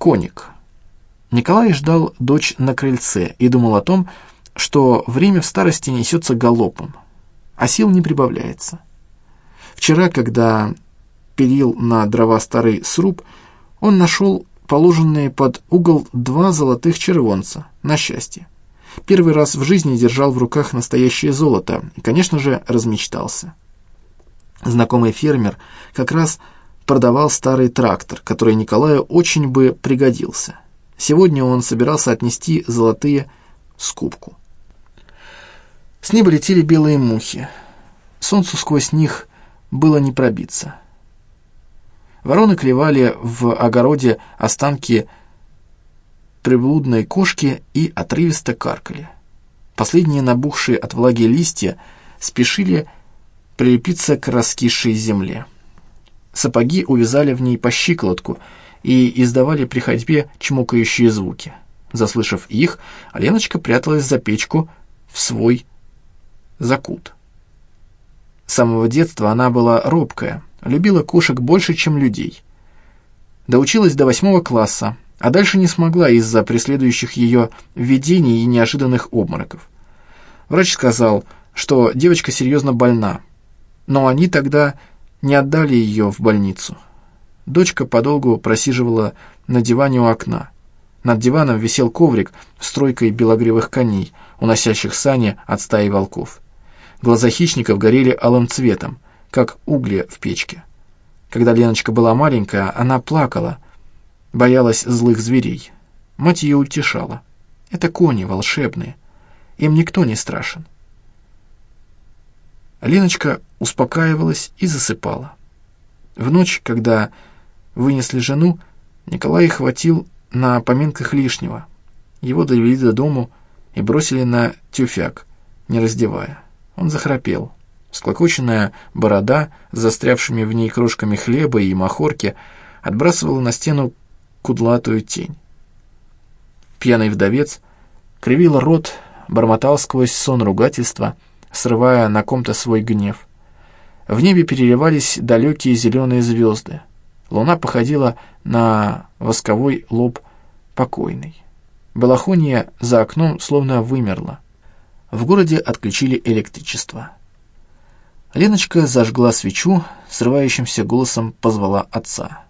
Коник. Николай ждал дочь на крыльце и думал о том, что время в старости несется галопом, а сил не прибавляется. Вчера, когда пилил на дрова старый сруб, он нашел положенные под угол два золотых червонца, на счастье. Первый раз в жизни держал в руках настоящее золото и, конечно же, размечтался. Знакомый фермер как раз продавал старый трактор, который Николаю очень бы пригодился. Сегодня он собирался отнести золотые скупку. С неба летели белые мухи. Солнцу сквозь них было не пробиться. Вороны клевали в огороде останки приблудной кошки и отрывисто каркали. Последние набухшие от влаги листья спешили прилепиться к раскисшей земле. Сапоги увязали в ней по щиколотку и издавали при ходьбе чмокающие звуки. Заслышав их, Леночка пряталась за печку в свой закут. С самого детства она была робкая, любила кошек больше, чем людей. Доучилась до восьмого класса, а дальше не смогла из-за преследующих ее видений и неожиданных обмороков. Врач сказал, что девочка серьезно больна, но они тогда не отдали ее в больницу. Дочка подолгу просиживала на диване у окна. Над диваном висел коврик с тройкой белогривых коней, уносящих сани от стаи волков. Глаза хищников горели алым цветом, как угли в печке. Когда Леночка была маленькая, она плакала, боялась злых зверей. Мать ее утешала. Это кони волшебные, им никто не страшен. Леночка успокаивалась и засыпала. В ночь, когда вынесли жену, Николай хватил на поминках лишнего. Его довели до дому и бросили на тюфяк, не раздевая. Он захрапел. Склокоченная борода с застрявшими в ней крошками хлеба и махорки отбрасывала на стену кудлатую тень. Пьяный вдовец кривил рот, бормотал сквозь сон ругательства, срывая на ком-то свой гнев. В небе переливались далекие зеленые звезды. Луна походила на восковой лоб покойный. Балахония за окном словно вымерла. В городе отключили электричество. Леночка зажгла свечу, срывающимся голосом позвала отца.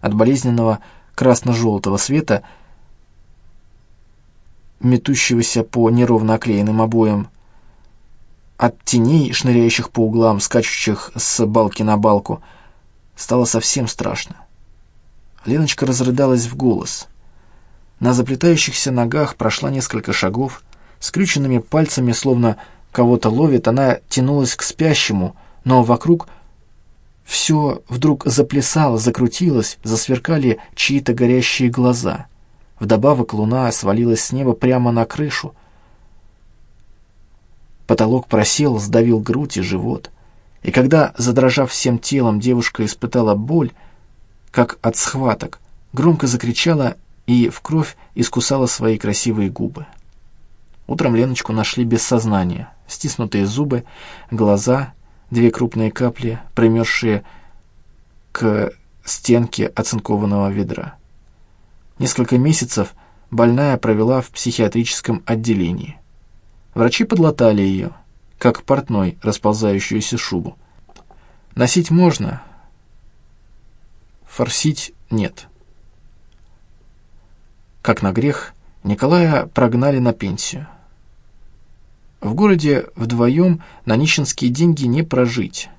От болезненного красно-желтого света, метущегося по неровно оклеенным обоям, от теней, шныряющих по углам, скачущих с балки на балку, стало совсем страшно. Леночка разрыдалась в голос. На заплетающихся ногах прошла несколько шагов, скрюченными пальцами, словно кого-то ловит, она тянулась к спящему, но вокруг все вдруг заплясало, закрутилось, засверкали чьи-то горящие глаза. Вдобавок луна свалилась с неба прямо на крышу, Потолок просел, сдавил грудь и живот. И когда, задрожав всем телом, девушка испытала боль, как от схваток, громко закричала и в кровь искусала свои красивые губы. Утром Леночку нашли без сознания, стиснутые зубы, глаза, две крупные капли, примерзшие к стенке оцинкованного ведра. Несколько месяцев больная провела в психиатрическом отделении. Врачи подлатали ее, как портной расползающуюся шубу. Носить можно, форсить нет. Как на грех, Николая прогнали на пенсию. В городе вдвоем на нищенские деньги не прожить,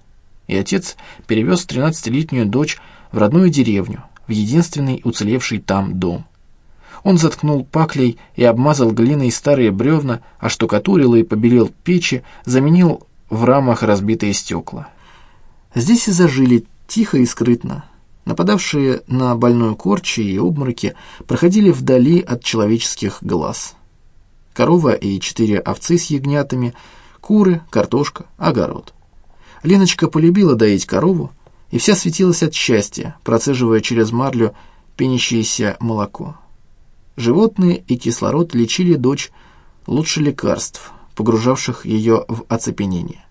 и отец перевез 13-летнюю дочь в родную деревню, в единственный уцелевший там дом. Он заткнул паклей и обмазал глиной старые бревна, оштукатурил и побелел печи, заменил в рамах разбитые стекла. Здесь и зажили тихо и скрытно. Нападавшие на больную корчи и обмороки проходили вдали от человеческих глаз. Корова и четыре овцы с ягнятами, куры, картошка, огород. Леночка полюбила доить корову, и вся светилась от счастья, процеживая через марлю пенящееся молоко. Животные и кислород лечили дочь лучше лекарств, погружавших ее в оцепенение.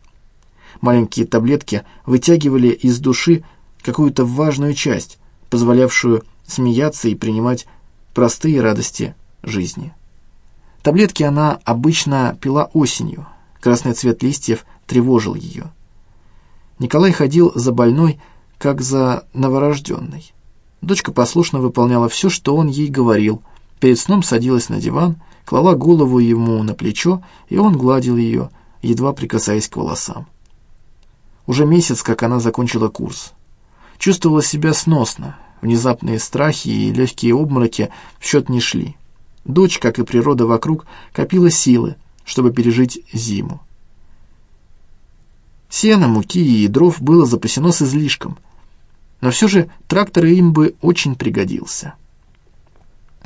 Маленькие таблетки вытягивали из души какую-то важную часть, позволявшую смеяться и принимать простые радости жизни. Таблетки она обычно пила осенью. Красный цвет листьев тревожил ее. Николай ходил за больной, как за новорожденной. Дочка послушно выполняла все, что он ей говорил. Перед сном садилась на диван, клала голову ему на плечо, и он гладил ее, едва прикасаясь к волосам. Уже месяц, как она закончила курс. Чувствовала себя сносно, внезапные страхи и легкие обмороки в счет не шли. Дочь, как и природа вокруг, копила силы, чтобы пережить зиму. Сена, муки и дров было запасено с излишком, но все же трактор им бы очень пригодился.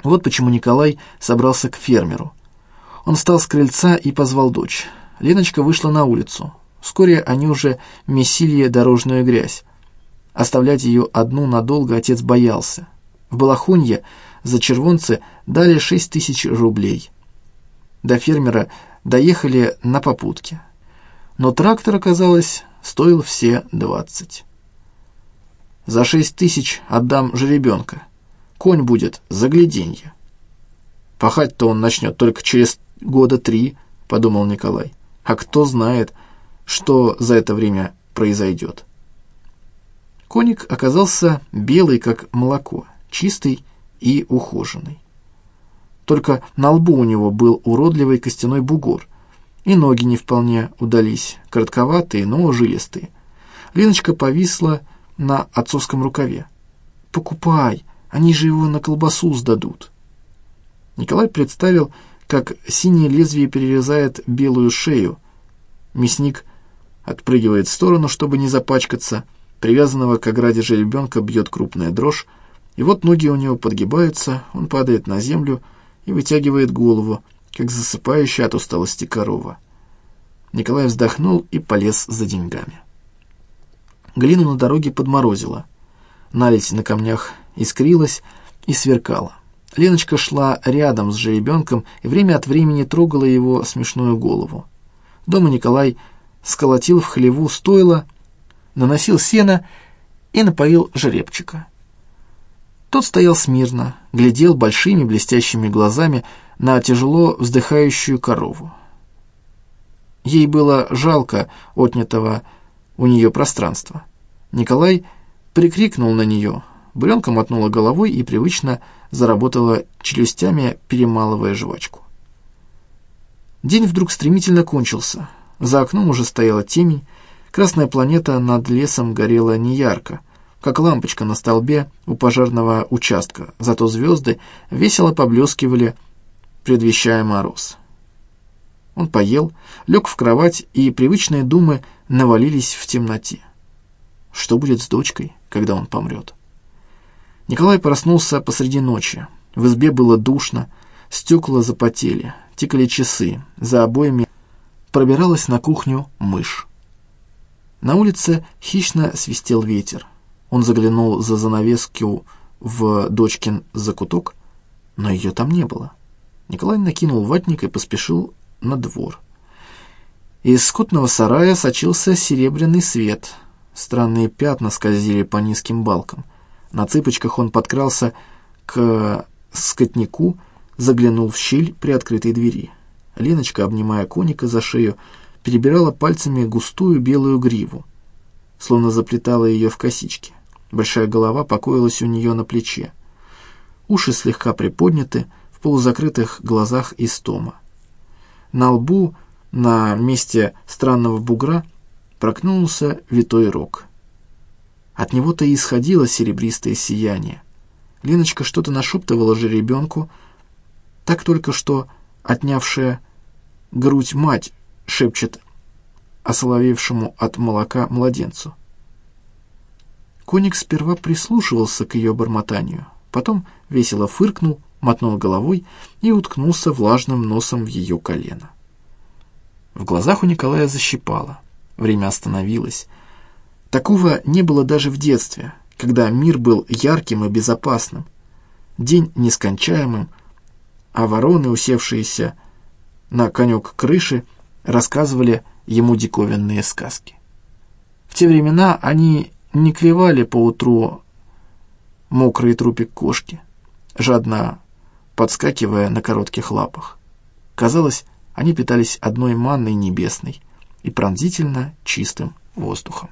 Вот почему Николай собрался к фермеру. Он встал с крыльца и позвал дочь. Леночка вышла на улицу. Вскоре они уже месили дорожную грязь. Оставлять ее одну надолго отец боялся. В Балахунье за червонцы дали шесть тысяч рублей. До фермера доехали на попутке. Но трактор, оказалось, стоил все двадцать. За шесть тысяч отдам жеребенка. Конь будет загляденье. Пахать-то он начнет только через года три, подумал Николай. А кто знает, что за это время произойдет. Коник оказался белый, как молоко, чистый и ухоженный. Только на лбу у него был уродливый костяной бугор, и ноги не вполне удались, коротковатые, но жилистые. Леночка повисла на отцовском рукаве. «Покупай, они же его на колбасу сдадут». Николай представил, как синее лезвие перерезает белую шею. Мясник отпрыгивает в сторону, чтобы не запачкаться, привязанного к ограде жеребенка бьет крупная дрожь, и вот ноги у него подгибаются, он падает на землю и вытягивает голову, как засыпающая от усталости корова. Николай вздохнул и полез за деньгами. Глину на дороге подморозило. Наледь на камнях искрилась и сверкала. Леночка шла рядом с жеребенком и время от времени трогала его смешную голову. Дома Николай сколотил в хлеву стойло, наносил сено и напоил жеребчика. Тот стоял смирно, глядел большими блестящими глазами на тяжело вздыхающую корову. Ей было жалко отнятого у нее пространства. Николай прикрикнул на нее, буренка мотнула головой и привычно заработала челюстями, перемалывая жвачку. День вдруг стремительно кончился. За окном уже стояла темень, красная планета над лесом горела неярко — как лампочка на столбе у пожарного участка, зато звезды весело поблескивали, предвещая мороз. Он поел, лег в кровать, и привычные думы навалились в темноте. Что будет с дочкой, когда он помрет? Николай проснулся посреди ночи. В избе было душно, стекла запотели, тикали часы, за обоями пробиралась на кухню мышь. На улице хищно свистел ветер. Он заглянул за занавеску в дочкин закуток, но ее там не было. Николай накинул ватник и поспешил на двор. Из скотного сарая сочился серебряный свет. Странные пятна скользили по низким балкам. На цыпочках он подкрался к скотнику, заглянул в щель при открытой двери. Леночка, обнимая коника за шею, перебирала пальцами густую белую гриву, словно заплетала ее в косички. Большая голова покоилась у нее на плече. Уши слегка приподняты, в полузакрытых глазах истома. На лбу, на месте странного бугра, прокнулся витой рог. От него-то и исходило серебристое сияние. Леночка что-то нашептывала жеребенку, так только что отнявшая грудь мать шепчет осоловевшему от молока младенцу. Коник сперва прислушивался к ее бормотанию, потом весело фыркнул, мотнул головой и уткнулся влажным носом в ее колено. В глазах у Николая защипало. Время остановилось. Такого не было даже в детстве, когда мир был ярким и безопасным, день нескончаемым, а вороны, усевшиеся на конек крыши, рассказывали ему диковинные сказки. В те времена они не клевали поутру мокрый трупик кошки, жадно подскакивая на коротких лапах. Казалось, они питались одной манной небесной и пронзительно чистым воздухом.